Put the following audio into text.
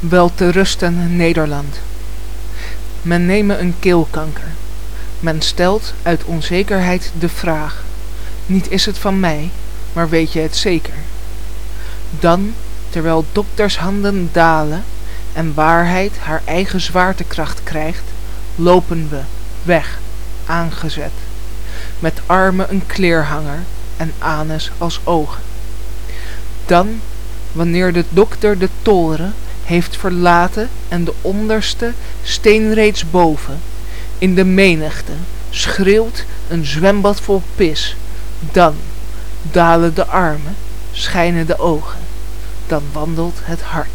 Wel te rusten Nederland. Men neme een keelkanker. Men stelt uit onzekerheid de vraag: Niet is het van mij, maar weet je het zeker? Dan, terwijl doktershanden dalen en waarheid haar eigen zwaartekracht krijgt, loopen we, weg, aangezet, met armen een kleerhanger en anus als oogen. Dan, wanneer de dokter de toren heeft verlaten en de onderste steen reeds boven, in de menigte schreeuwt een zwembad vol pis, dan dalen de armen, schijnen de oogen, dan wandelt het hart.